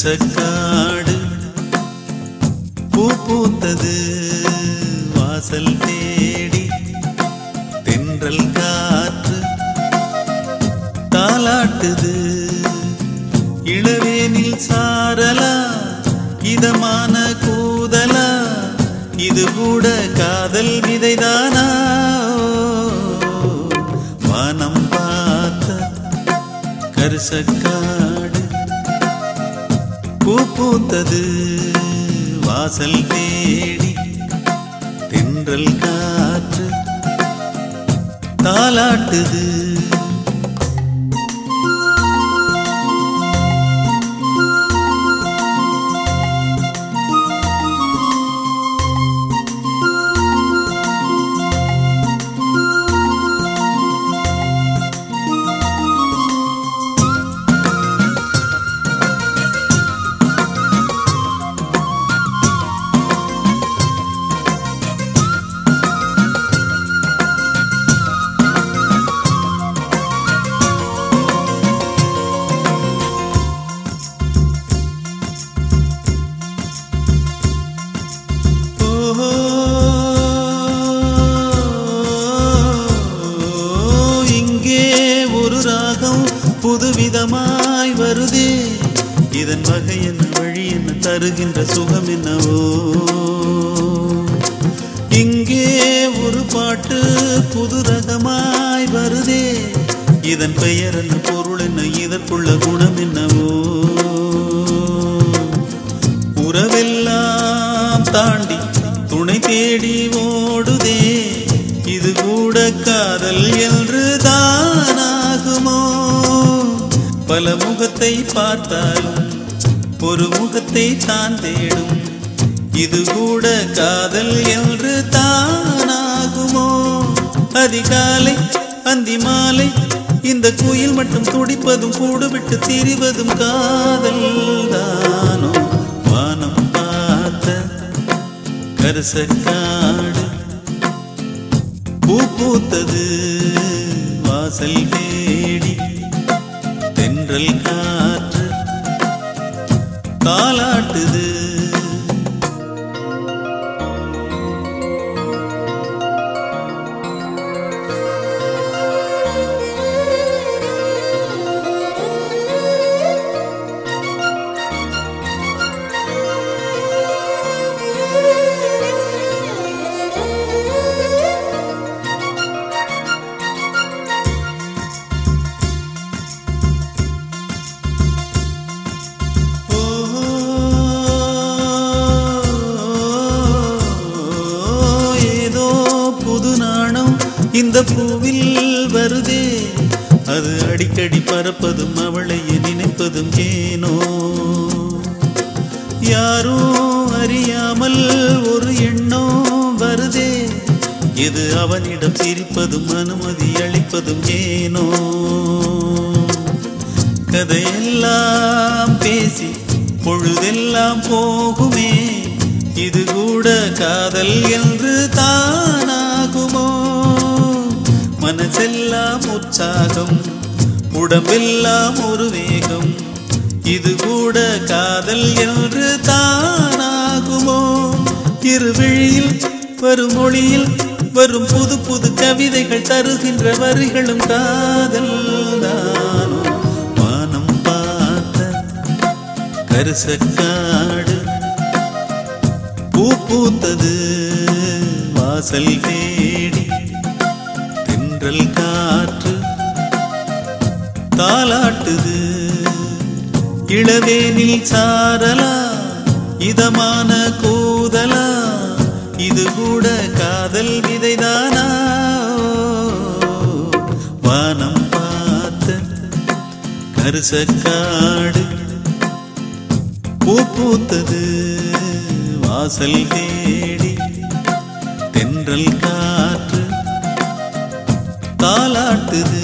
சக்காடு பூ பூத்தது வாசல் தேடி தென்றல் காற்று தாலாட்டுது. இளவேனில் சாரலா இதமான கூதலா இது கூட காதல் விதைதானா? வானம் பார்த்த கருசக்காடு பூ பூத்தது வாசல் தேடி தென்றல் காற்று தாலாட்டுது வகை என்ன வழி என்ன தருகின்ற சுகம் என்னவோ? இங்கே ஒரு பாட்டு புது ரகமாய் வருதே. இதன் பெயர் என்ன பொருள் என்ன இதற்குள்ள குணம் என்னவோ? உறவெல்லாம் தாண்டி துணை தேடி ஓடுதே. இது கூட காதல் என்று தானாகுமோ? பல முகத்தை பார்த்தாலும் ஒரு முகத்தை தான் தேடும். இது கூட காதல் என்று தானாகுமோ? அதிகாலை அந்தி மாலை இந்த குயில் மட்டும் துடிப்பதும் கூடுவிட்டு திரிவதும் காதல் தானோ? வானம் பார்த்த கரசக்காடு பூ பூத்தது வாசல் தேடி தென்றல் கா தாலாட்டுது இந்த பூவில் வருதே. அது அடிக்கடி பறப்பதும் அவளையே நினைப்பதும் ஏனோ. யாரோ அறியாமல் ஒரு எண்ணம் வருதே. இது அவனிடம் சிரிப்பதும் அனுமதி அளிப்பதும் ஏனோ. கதையெல்லாம் பேசி பொழுதெல்லாம் போகுமே. இது கூட காதல் என்று தானா மனசெல்லாம் உற்சாகம் உடம்பெல்லாம் ஒரு வேகம். இது கூட காதல் என்று தானாகுமோ? இருவிழியில் வரும் மொழியில் வரும் புது புது கவிதைகள் தருகின்ற வரிகளும் காதல் தானோ? வானம் பார்த்த கருசக்காடு பூ பூத்தது வாசல் வே தாலாட்டுது இளவேனில் சாரலா இதமான கூதலா இது கூட காதல் விதைதானா? வானம் பார்த்த கருசக்காடு பூ பூத்தது வாசல் தேடி தென்றல் காற்று தாலாட்டுது